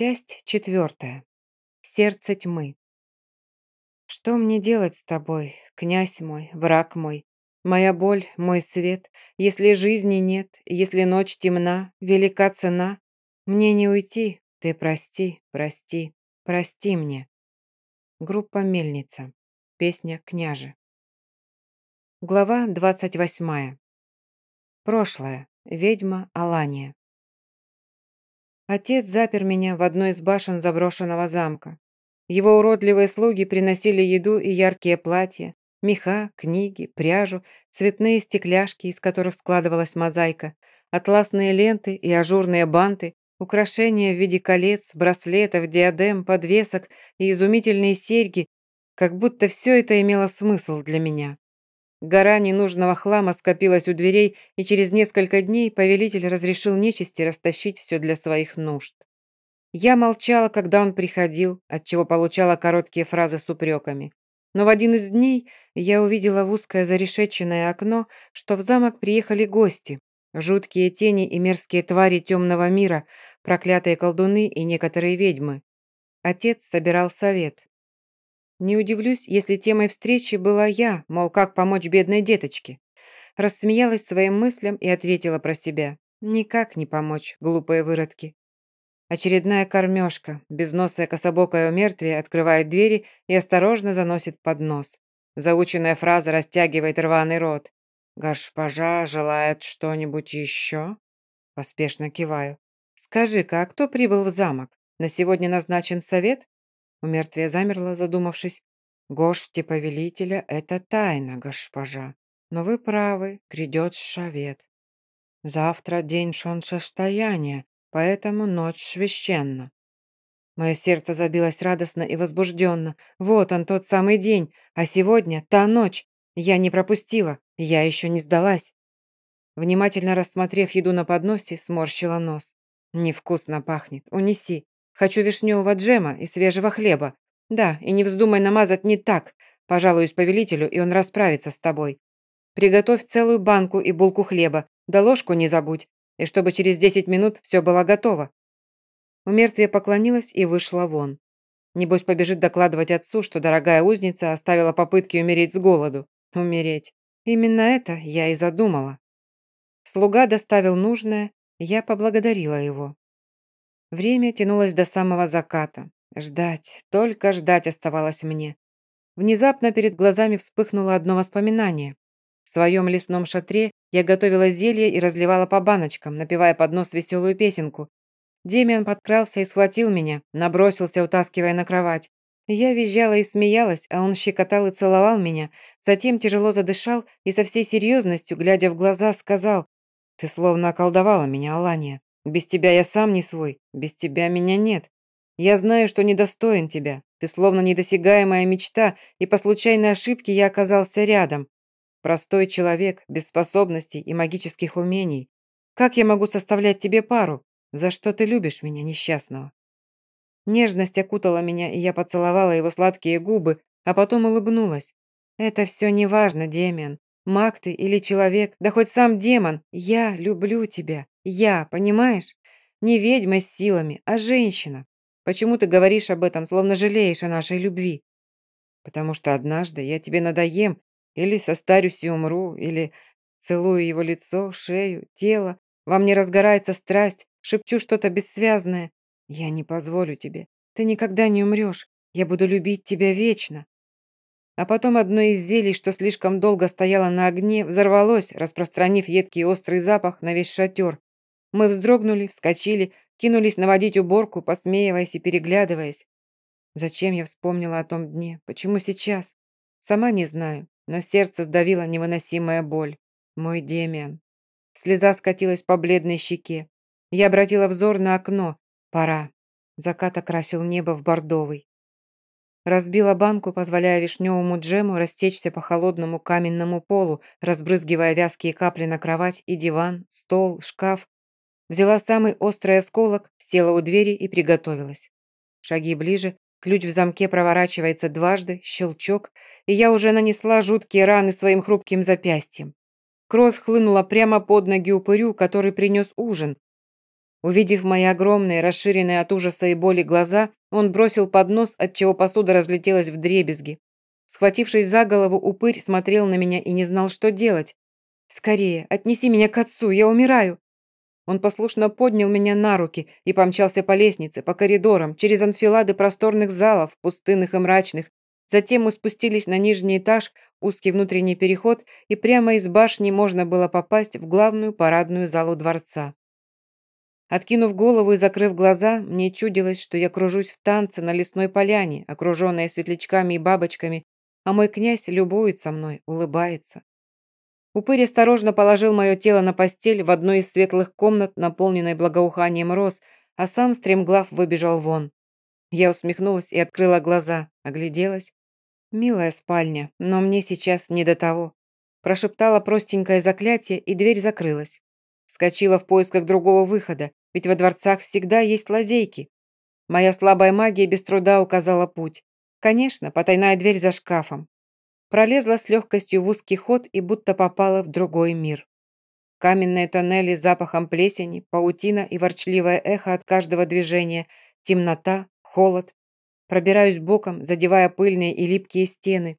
Часть четвертая. Сердце тьмы. Что мне делать с тобой, князь мой, враг мой? Моя боль, мой свет, если жизни нет, если ночь темна, велика цена. Мне не уйти, ты прости, прости, прости мне. Группа «Мельница». Песня «Княже». Глава двадцать восьмая. Прошлое. Ведьма Алания. Отец запер меня в одной из башен заброшенного замка. Его уродливые слуги приносили еду и яркие платья, меха, книги, пряжу, цветные стекляшки, из которых складывалась мозаика, атласные ленты и ажурные банты, украшения в виде колец, браслетов, диадем, подвесок и изумительные серьги, как будто все это имело смысл для меня. Гора ненужного хлама скопилась у дверей, и через несколько дней повелитель разрешил нечисти растащить все для своих нужд. Я молчала, когда он приходил, отчего получала короткие фразы с упреками. Но в один из дней я увидела в узкое зарешеченное окно, что в замок приехали гости. Жуткие тени и мерзкие твари темного мира, проклятые колдуны и некоторые ведьмы. Отец собирал совет. Не удивлюсь, если темой встречи была я, мол, как помочь бедной деточке. Рассмеялась своим мыслям и ответила про себя. Никак не помочь, глупые выродки. Очередная кормежка, безносая кособокая умертвие, открывает двери и осторожно заносит под нос. Заученная фраза растягивает рваный рот. «Госпожа желает что-нибудь еще?» Поспешно киваю. «Скажи-ка, а кто прибыл в замок? На сегодня назначен совет?» У мертвия замерла, задумавшись. «Гости повелителя — это тайна, госпожа. Но вы правы, грядет шавет. Завтра день солнцестояния, поэтому ночь священна». Мое сердце забилось радостно и возбужденно. Вот он, тот самый день, а сегодня та ночь. Я не пропустила, я еще не сдалась. Внимательно рассмотрев еду на подносе, сморщила нос. «Невкусно пахнет, унеси. Хочу вишневого джема и свежего хлеба. Да, и не вздумай намазать не так. Пожалуюсь повелителю, и он расправится с тобой. Приготовь целую банку и булку хлеба, да ложку не забудь, и чтобы через десять минут все было готово». У мертвия поклонилась и вышла вон. Небось побежит докладывать отцу, что дорогая узница оставила попытки умереть с голоду. Умереть. Именно это я и задумала. Слуга доставил нужное, я поблагодарила его. Время тянулось до самого заката. Ждать, только ждать оставалось мне. Внезапно перед глазами вспыхнуло одно воспоминание. В своем лесном шатре я готовила зелье и разливала по баночкам, напевая под нос веселую песенку. Демиан подкрался и схватил меня, набросился, утаскивая на кровать. Я визжала и смеялась, а он щекотал и целовал меня, затем тяжело задышал и со всей серьезностью, глядя в глаза, сказал, «Ты словно околдовала меня, Алания. Без тебя я сам не свой, без тебя меня нет. Я знаю, что недостоин тебя. Ты словно недосягаемая мечта, и по случайной ошибке я оказался рядом. Простой человек, без способностей и магических умений. Как я могу составлять тебе пару? За что ты любишь меня, несчастного?» Нежность окутала меня, и я поцеловала его сладкие губы, а потом улыбнулась. «Это все не важно, Демиан. Маг ты или человек, да хоть сам демон, я люблю тебя. Я, понимаешь? Не ведьма с силами, а женщина. Почему ты говоришь об этом, словно жалеешь о нашей любви? Потому что однажды я тебе надоем, или состарюсь и умру, или целую его лицо, шею, тело. Во мне разгорается страсть, шепчу что-то бессвязное. Я не позволю тебе. Ты никогда не умрешь. Я буду любить тебя вечно. А потом одно из зелий, что слишком долго стояло на огне, взорвалось, распространив едкий острый запах на весь шатер. Мы вздрогнули, вскочили, кинулись наводить уборку, посмеиваясь и переглядываясь. Зачем я вспомнила о том дне? Почему сейчас? Сама не знаю, но сердце сдавило невыносимая боль. Мой Демиан. Слеза скатилась по бледной щеке. Я обратила взор на окно. Пора. Закат окрасил небо в бордовый. Разбила банку, позволяя вишневому джему растечься по холодному каменному полу, разбрызгивая вязкие капли на кровать и диван, стол, шкаф, Взяла самый острый осколок, села у двери и приготовилась. Шаги ближе, ключ в замке проворачивается дважды, щелчок, и я уже нанесла жуткие раны своим хрупким запястьем. Кровь хлынула прямо под ноги упырю, который принес ужин. Увидев мои огромные, расширенные от ужаса и боли глаза, он бросил поднос, отчего посуда разлетелась в дребезги. Схватившись за голову, упырь смотрел на меня и не знал, что делать. «Скорее, отнеси меня к отцу, я умираю!» Он послушно поднял меня на руки и помчался по лестнице, по коридорам, через анфилады просторных залов, пустынных и мрачных. Затем мы спустились на нижний этаж, узкий внутренний переход, и прямо из башни можно было попасть в главную парадную залу дворца. Откинув голову и закрыв глаза, мне чудилось, что я кружусь в танце на лесной поляне, окруженная светлячками и бабочками, а мой князь любует со мной, улыбается. Упырь осторожно положил мое тело на постель в одной из светлых комнат, наполненной благоуханием роз, а сам стремглав выбежал вон. Я усмехнулась и открыла глаза, огляделась. «Милая спальня, но мне сейчас не до того». Прошептала простенькое заклятие, и дверь закрылась. Вскочила в поисках другого выхода, ведь во дворцах всегда есть лазейки. Моя слабая магия без труда указала путь. Конечно, потайная дверь за шкафом. Пролезла с легкостью в узкий ход и будто попала в другой мир. Каменные тоннели с запахом плесени, паутина и ворчливое эхо от каждого движения, темнота, холод. Пробираюсь боком, задевая пыльные и липкие стены.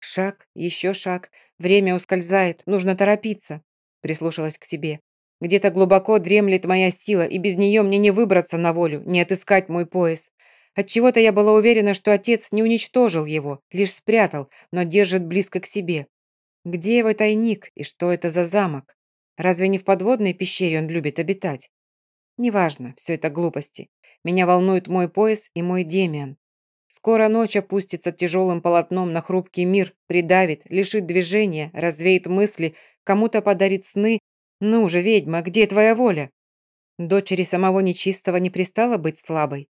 Шаг, еще шаг. Время ускользает, нужно торопиться. Прислушалась к себе. Где-то глубоко дремлет моя сила, и без нее мне не выбраться на волю, не отыскать мой пояс. Отчего-то я была уверена, что отец не уничтожил его, лишь спрятал, но держит близко к себе. Где его тайник и что это за замок? Разве не в подводной пещере он любит обитать? Неважно, все это глупости. Меня волнует мой пояс и мой Демиан. Скоро ночь опустится тяжелым полотном на хрупкий мир, придавит, лишит движения, развеет мысли, кому-то подарит сны, «Ну же, ведьма, где твоя воля?» Дочери самого нечистого не пристало быть слабой.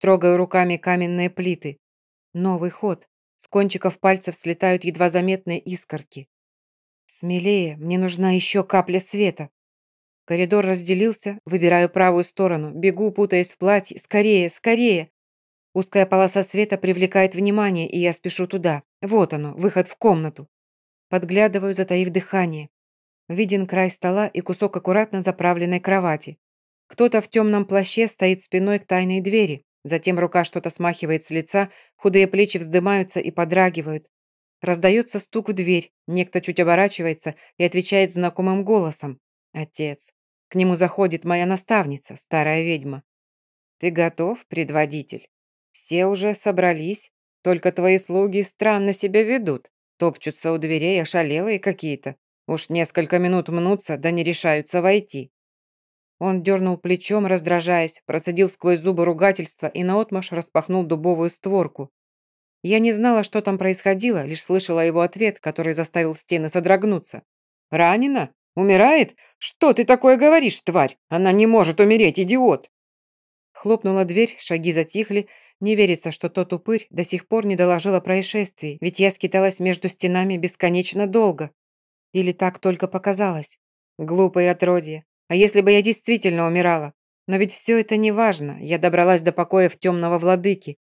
Трогаю руками каменные плиты. Новый ход. С кончиков пальцев слетают едва заметные искорки. Смелее, мне нужна еще капля света. Коридор разделился, выбираю правую сторону, бегу, путаясь в платье. Скорее, скорее! Узкая полоса света привлекает внимание, и я спешу туда. Вот оно, выход в комнату. Подглядываю, затаив дыхание. Виден край стола и кусок аккуратно заправленной кровати. Кто-то в темном плаще стоит спиной к тайной двери. Затем рука что-то смахивает с лица, худые плечи вздымаются и подрагивают. Раздается стук в дверь, некто чуть оборачивается и отвечает знакомым голосом. «Отец». К нему заходит моя наставница, старая ведьма. «Ты готов, предводитель? Все уже собрались, только твои слуги странно себя ведут, топчутся у дверей, ошалелые какие-то. Уж несколько минут мнутся, да не решаются войти. Он дернул плечом, раздражаясь, процедил сквозь зубы ругательства и наотмашь распахнул дубовую створку. Я не знала, что там происходило, лишь слышала его ответ, который заставил стены содрогнуться. «Ранена? Умирает? Что ты такое говоришь, тварь? Она не может умереть, идиот!» Хлопнула дверь, шаги затихли. Не верится, что тот упырь до сих пор не доложил о происшествии, ведь я скиталась между стенами бесконечно долго. Или так только показалось? Глупое отродье. А если бы я действительно умирала? Но ведь все это не важно. Я добралась до покоев темного владыки.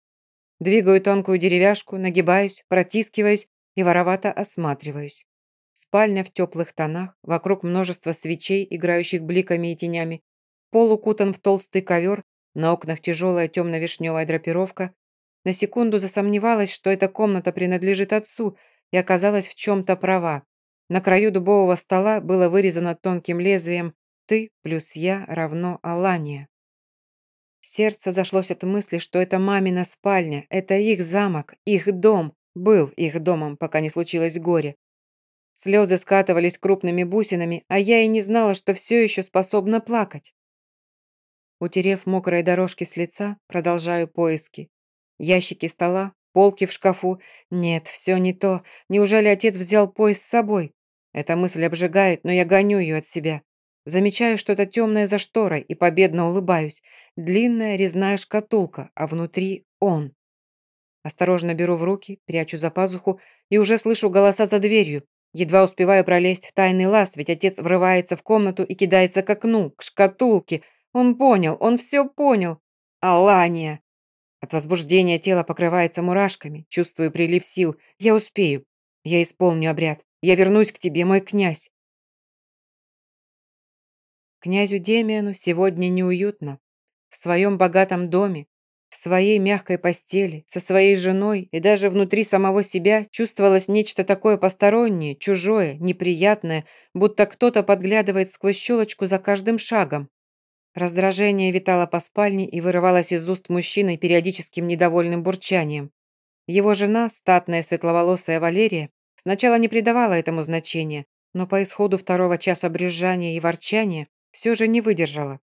Двигаю тонкую деревяшку, нагибаюсь, протискиваюсь и воровато осматриваюсь. Спальня в теплых тонах, вокруг множество свечей, играющих бликами и тенями. Пол укутан в толстый ковер, на окнах тяжелая темно-вишневая драпировка. На секунду засомневалась, что эта комната принадлежит отцу, и оказалась в чем-то права. На краю дубового стола было вырезано тонким лезвием «Ты плюс я равно Алания». Сердце зашлось от мысли, что это мамина спальня, это их замок, их дом, был их домом, пока не случилось горе. Слезы скатывались крупными бусинами, а я и не знала, что все еще способна плакать. Утерев мокрые дорожки с лица, продолжаю поиски. Ящики стола, полки в шкафу. Нет, все не то. Неужели отец взял пояс с собой? Эта мысль обжигает, но я гоню ее от себя. Замечаю что-то темное за шторой и победно улыбаюсь. Длинная резная шкатулка, а внутри он. Осторожно беру в руки, прячу за пазуху и уже слышу голоса за дверью. Едва успеваю пролезть в тайный лаз, ведь отец врывается в комнату и кидается к окну, к шкатулке. Он понял, он все понял. Алания! От возбуждения тело покрывается мурашками, чувствую прилив сил. Я успею. Я исполню обряд. Я вернусь к тебе, мой князь. Князю Демиану сегодня неуютно. В своем богатом доме, в своей мягкой постели, со своей женой и даже внутри самого себя чувствовалось нечто такое постороннее, чужое, неприятное, будто кто-то подглядывает сквозь щелочку за каждым шагом. Раздражение витало по спальне и вырывалось из уст мужчины периодическим недовольным бурчанием. Его жена, статная светловолосая Валерия, сначала не придавала этому значения, но по исходу второго часа брюзжания и ворчания все же не выдержала.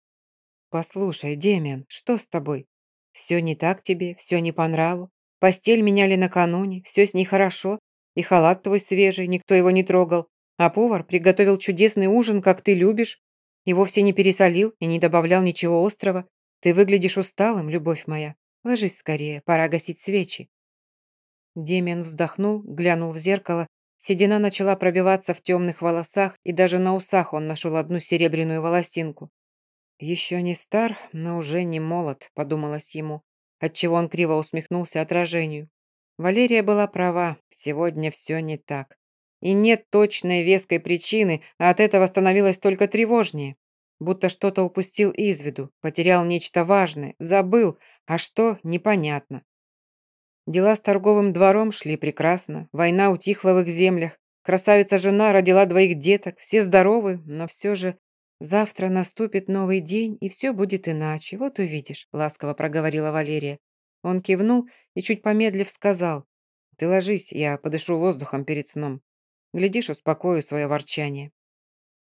«Послушай, Демиан, что с тобой? Все не так тебе, все не по нраву. Постель меняли накануне, все с ней хорошо, и халат твой свежий, никто его не трогал, а повар приготовил чудесный ужин, как ты любишь, и вовсе не пересолил и не добавлял ничего острого. Ты выглядишь усталым, любовь моя. Ложись скорее, пора гасить свечи». Демиан вздохнул, глянул в зеркало. Седина начала пробиваться в темных волосах, и даже на усах он нашел одну серебряную волосинку. «Еще не стар, но уже не молод», — подумалось ему, отчего он криво усмехнулся отражению. Валерия была права, сегодня все не так. И нет точной веской причины, а от этого становилось только тревожнее. Будто что-то упустил из виду, потерял нечто важное, забыл, а что – непонятно. Дела с торговым двором шли прекрасно, война утихла в их землях, красавица-жена родила двоих деток, все здоровы, но все же завтра наступит новый день, и все будет иначе, вот увидишь», – ласково проговорила Валерия. Он кивнул и, чуть помедлив, сказал, «Ты ложись, я подышу воздухом перед сном. Глядишь, успокою свое ворчание».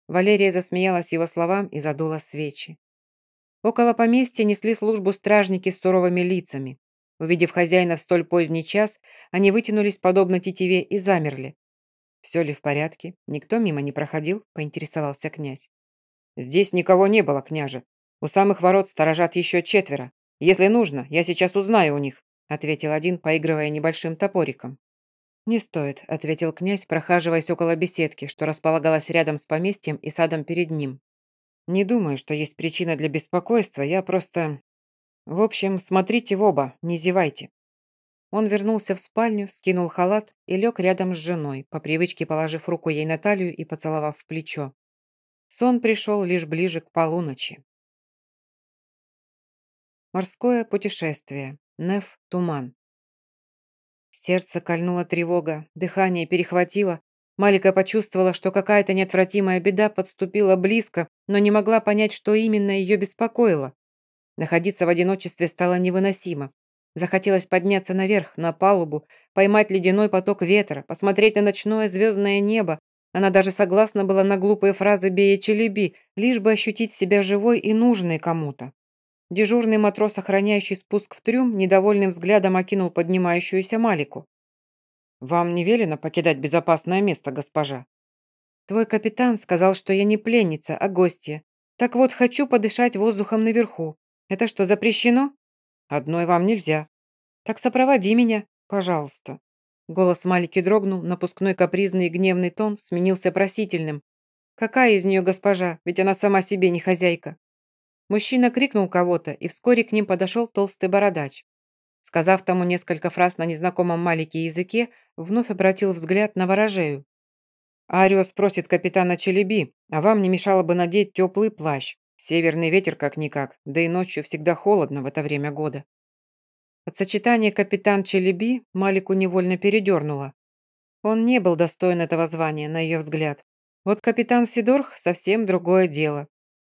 Валерия засмеялась его словам и задула свечи. Около поместья несли службу стражники с суровыми лицами. Увидев хозяина в столь поздний час, они вытянулись подобно тетиве и замерли. «Все ли в порядке? Никто мимо не проходил?» – поинтересовался князь. «Здесь никого не было, княже. У самых ворот сторожат еще четверо. Если нужно, я сейчас узнаю у них», – ответил один, поигрывая небольшим топориком. «Не стоит», — ответил князь, прохаживаясь около беседки, что располагалась рядом с поместьем и садом перед ним. «Не думаю, что есть причина для беспокойства, я просто... В общем, смотрите в оба, не зевайте». Он вернулся в спальню, скинул халат и лег рядом с женой, по привычке положив руку ей на талию и поцеловав в плечо. Сон пришел лишь ближе к полуночи. Морское путешествие. Неф Туман. Сердце кольнула тревога, дыхание перехватило. Малика почувствовала, что какая-то неотвратимая беда подступила близко, но не могла понять, что именно ее беспокоило. Находиться в одиночестве стало невыносимо. Захотелось подняться наверх, на палубу, поймать ледяной поток ветра, посмотреть на ночное звездное небо. Она даже согласна была на глупые фразы Бея Челеби, лишь бы ощутить себя живой и нужной кому-то. Дежурный матрос, охраняющий спуск в трюм, недовольным взглядом окинул поднимающуюся Малику. «Вам не велено покидать безопасное место, госпожа?» «Твой капитан сказал, что я не пленница, а гостья. Так вот, хочу подышать воздухом наверху. Это что, запрещено?» «Одной вам нельзя». «Так сопроводи меня, пожалуйста». Голос Малики дрогнул, напускной капризный и гневный тон сменился просительным. «Какая из нее госпожа? Ведь она сама себе не хозяйка». Мужчина крикнул кого-то, и вскоре к ним подошел толстый бородач. Сказав тому несколько фраз на незнакомом маленьком языке, вновь обратил взгляд на ворожею. «Ариос просит капитана Челеби, а вам не мешало бы надеть теплый плащ. Северный ветер как-никак, да и ночью всегда холодно в это время года». От сочетания капитан Челеби Малику невольно передернуло. Он не был достоин этого звания, на ее взгляд. Вот капитан Сидорх – совсем другое дело.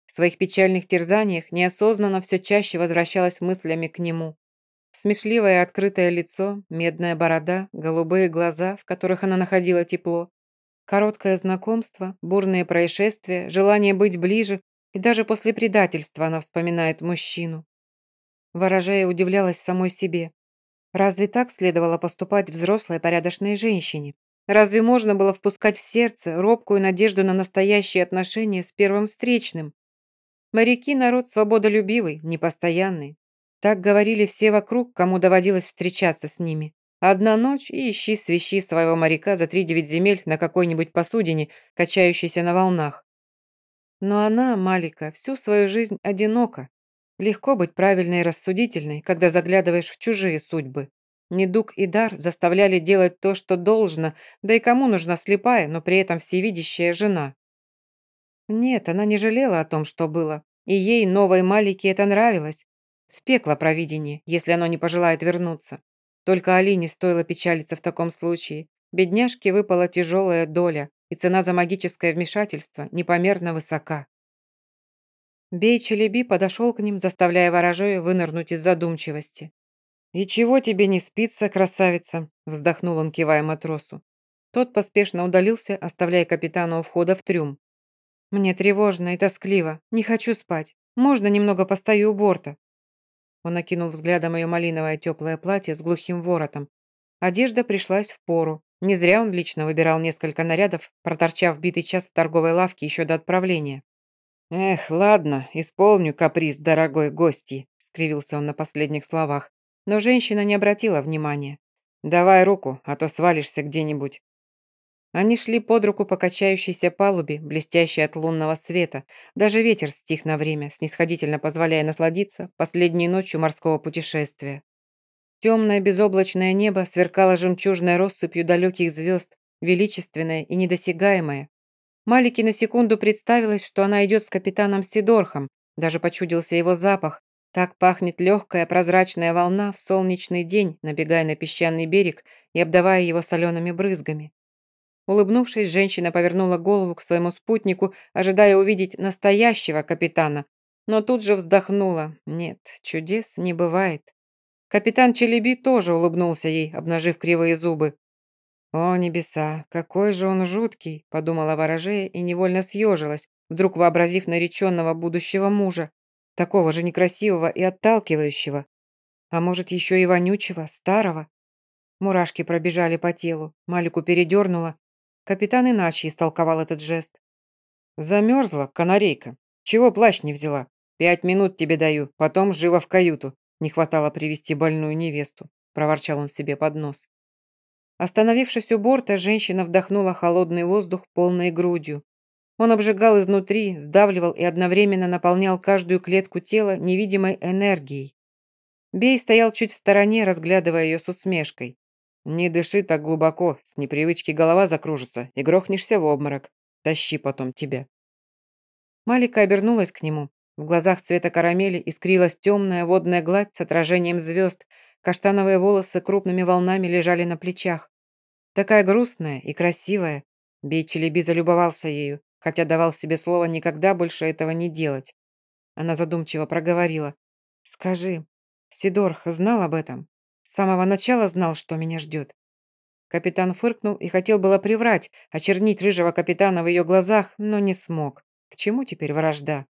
В своих печальных терзаниях неосознанно все чаще возвращалась мыслями к нему. Смешливое открытое лицо, медная борода, голубые глаза, в которых она находила тепло. Короткое знакомство, бурные происшествия, желание быть ближе, и даже после предательства она вспоминает мужчину. Ворожая удивлялась самой себе. Разве так следовало поступать взрослой порядочной женщине? Разве можно было впускать в сердце робкую надежду на настоящие отношения с первым встречным? Моряки – народ свободолюбивый, непостоянный. Так говорили все вокруг, кому доводилось встречаться с ними. Одна ночь и ищи свищи своего моряка за три-девять земель на какой-нибудь посудине, качающейся на волнах. Но она, Малика, всю свою жизнь одинока. Легко быть правильной и рассудительной, когда заглядываешь в чужие судьбы. Недуг и дар заставляли делать то, что должно, да и кому нужна слепая, но при этом всевидящая жена. Нет, она не жалела о том, что было. И ей, новой Малике, это нравилось. В пекло провидение, если оно не пожелает вернуться. Только Алине стоило печалиться в таком случае. Бедняжке выпала тяжелая доля, и цена за магическое вмешательство непомерно высока. Бей Челеби подошел к ним, заставляя ворожею вынырнуть из задумчивости. «И чего тебе не спится, красавица?» – вздохнул он, кивая матросу. Тот поспешно удалился, оставляя капитана у входа в трюм. «Мне тревожно и тоскливо. Не хочу спать. Можно немного постою у борта?» Он окинул взглядом ее малиновое теплое платье с глухим воротом. Одежда пришлась в пору. Не зря он лично выбирал несколько нарядов, проторчав битый час в торговой лавке еще до отправления. «Эх, ладно, исполню каприз дорогой гости», — скривился он на последних словах. Но женщина не обратила внимания. «Давай руку, а то свалишься где-нибудь». Они шли под руку по качающейся палубе, блестящей от лунного света. Даже ветер стих на время, снисходительно позволяя насладиться последней ночью морского путешествия. Темное безоблачное небо сверкало жемчужной россыпью далеких звезд, величественное и недосягаемое. Малике на секунду представилось, что она идет с капитаном Сидорхом, даже почудился его запах. Так пахнет легкая прозрачная волна в солнечный день, набегая на песчаный берег и обдавая его солеными брызгами. Улыбнувшись, женщина повернула голову к своему спутнику, ожидая увидеть настоящего капитана, но тут же вздохнула. Нет, чудес не бывает. Капитан Челеби тоже улыбнулся ей, обнажив кривые зубы. «О, небеса, какой же он жуткий!» – подумала ворожея и невольно съежилась, вдруг вообразив нареченного будущего мужа, такого же некрасивого и отталкивающего. А может, еще и вонючего, старого? Мурашки пробежали по телу, Малику передернула, Капитан иначе истолковал этот жест. «Замерзла, канарейка. Чего плащ не взяла? Пять минут тебе даю, потом живо в каюту. Не хватало привести больную невесту», – проворчал он себе под нос. Остановившись у борта, женщина вдохнула холодный воздух полной грудью. Он обжигал изнутри, сдавливал и одновременно наполнял каждую клетку тела невидимой энергией. Бей стоял чуть в стороне, разглядывая ее с усмешкой. «Не дыши так глубоко, с непривычки голова закружится, и грохнешься в обморок. Тащи потом тебя». Малика обернулась к нему. В глазах цвета карамели искрилась темная водная гладь с отражением звезд, каштановые волосы крупными волнами лежали на плечах. Такая грустная и красивая. Бейчелеби залюбовался ею, хотя давал себе слово никогда больше этого не делать. Она задумчиво проговорила. «Скажи, Сидорх знал об этом?» С самого начала знал, что меня ждет. Капитан фыркнул и хотел было приврать, очернить рыжего капитана в ее глазах, но не смог. К чему теперь вражда?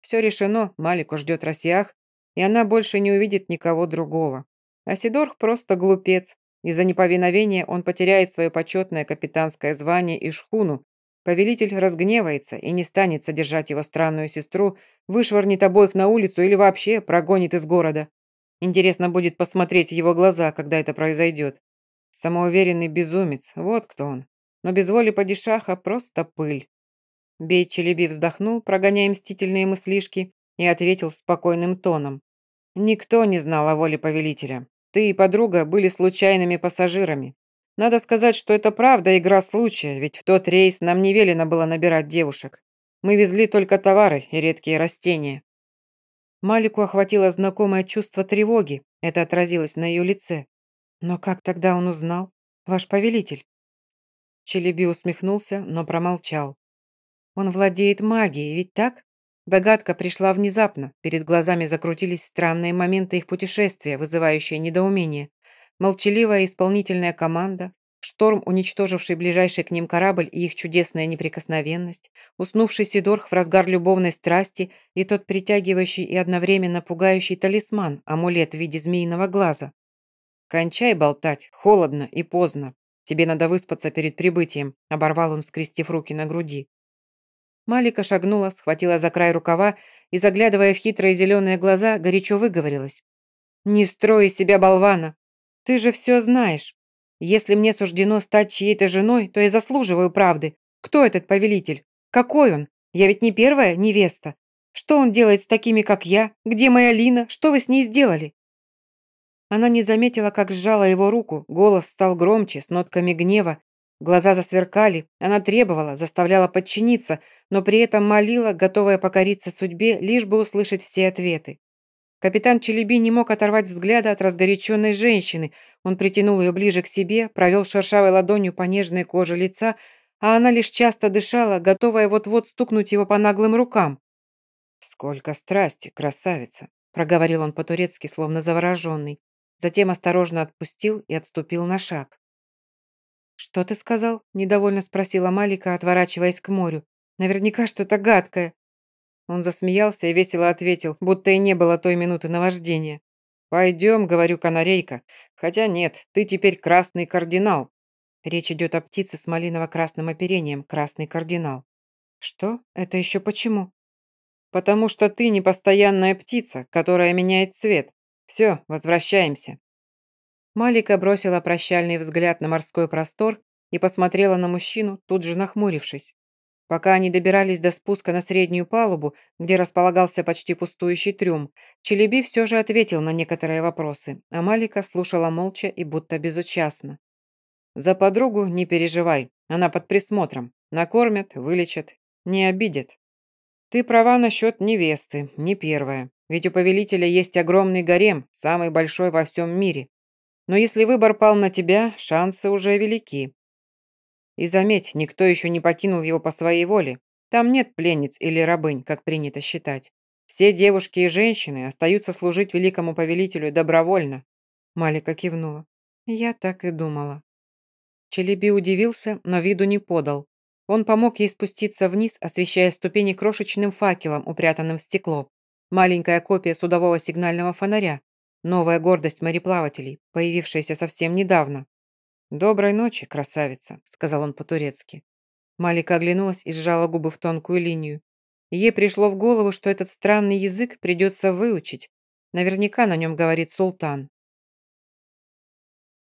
Все решено, Малику ждет Росиах, и она больше не увидит никого другого. А Сидорх просто глупец. Из-за неповиновения он потеряет свое почетное капитанское звание и шхуну. Повелитель разгневается и не станет содержать его странную сестру, вышвырнет обоих на улицу или вообще прогонит из города. Интересно будет посмотреть в его глаза, когда это произойдет. Самоуверенный безумец, вот кто он. Но без воли падишаха просто пыль. Бей Челеби вздохнул, прогоняя мстительные мыслишки, и ответил спокойным тоном. «Никто не знал о воле повелителя. Ты и подруга были случайными пассажирами. Надо сказать, что это правда игра случая, ведь в тот рейс нам не велено было набирать девушек. Мы везли только товары и редкие растения. Малику охватило знакомое чувство тревоги. Это отразилось на ее лице. Но как тогда он узнал? Ваш повелитель? Челеби усмехнулся, но промолчал. Он владеет магией, ведь так? Догадка пришла внезапно. Перед глазами закрутились странные моменты их путешествия, вызывающие недоумение. Молчаливая исполнительная команда, Шторм, уничтоживший ближайший к ним корабль и их чудесная неприкосновенность, уснувший Сидорх в разгар любовной страсти и тот притягивающий и одновременно пугающий талисман, амулет в виде змеиного глаза. «Кончай болтать, холодно и поздно. Тебе надо выспаться перед прибытием», оборвал он, скрестив руки на груди. Малика шагнула, схватила за край рукава и, заглядывая в хитрые зеленые глаза, горячо выговорилась. «Не строй из себя болвана! Ты же все знаешь!» Если мне суждено стать чьей-то женой, то я заслуживаю правды. Кто этот повелитель? Какой он? Я ведь не первая невеста. Что он делает с такими, как я? Где моя Лина? Что вы с ней сделали?» Она не заметила, как сжала его руку, голос стал громче, с нотками гнева. Глаза засверкали, она требовала, заставляла подчиниться, но при этом молила, готовая покориться судьбе, лишь бы услышать все ответы. Капитан Челеби не мог оторвать взгляда от разгоряченной женщины. Он притянул ее ближе к себе, провел шершавой ладонью по нежной коже лица, а она лишь часто дышала, готовая вот-вот стукнуть его по наглым рукам. «Сколько страсти, красавица!» – проговорил он по-турецки, словно завороженный. Затем осторожно отпустил и отступил на шаг. «Что ты сказал?» – недовольно спросила Малика, отворачиваясь к морю. «Наверняка что-то гадкое». Он засмеялся и весело ответил, будто и не было той минуты наваждения. «Пойдем», — говорю, канарейка. «Хотя нет, ты теперь красный кардинал». Речь идет о птице с малиново-красным оперением, красный кардинал. «Что? Это еще почему?» «Потому что ты непостоянная птица, которая меняет цвет. Все, возвращаемся». Малика бросила прощальный взгляд на морской простор и посмотрела на мужчину, тут же нахмурившись. Пока они добирались до спуска на среднюю палубу, где располагался почти пустующий трюм, Челеби все же ответил на некоторые вопросы, а Малика слушала молча и будто безучастно. «За подругу не переживай, она под присмотром. Накормят, вылечат, не обидят. Ты права насчет невесты, не первая. Ведь у повелителя есть огромный гарем, самый большой во всем мире. Но если выбор пал на тебя, шансы уже велики. И заметь, никто еще не покинул его по своей воле. Там нет пленниц или рабынь, как принято считать. Все девушки и женщины остаются служить великому повелителю добровольно. Малика кивнула. Я так и думала. Челеби удивился, но виду не подал. Он помог ей спуститься вниз, освещая ступени крошечным факелом, упрятанным в стекло. Маленькая копия судового сигнального фонаря. Новая гордость мореплавателей, появившаяся совсем недавно. «Доброй ночи, красавица», — сказал он по-турецки. Малика оглянулась и сжала губы в тонкую линию. Ей пришло в голову, что этот странный язык придется выучить. Наверняка на нем говорит султан.